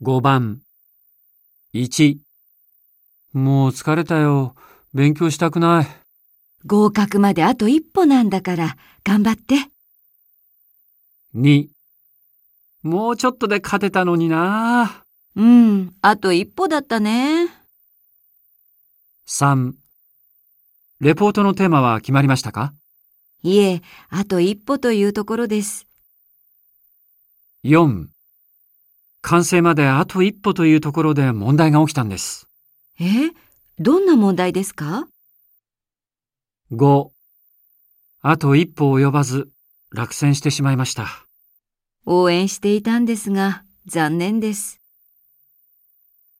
5番1もう疲れたよ。勉強したくない。合格まであと一歩なんだから、頑張って。2もうちょっとで勝てたのにな。うん、あと一歩だったね。3レポートのテーマは決まりましたか？いえ、あと一歩というところです。?4 完成まであと一歩というところで問題が起きたんです。えどんな問題ですか？5あと一歩及ばず落選してしまいました。応援していたんですが、残念です。